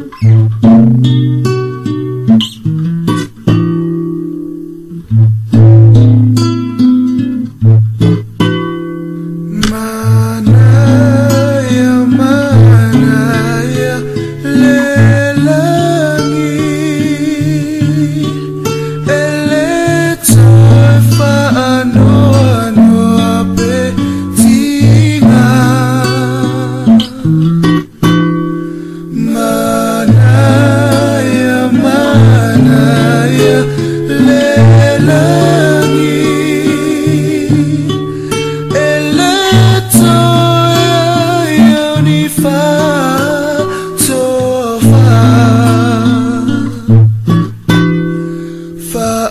Thank far, so far, far.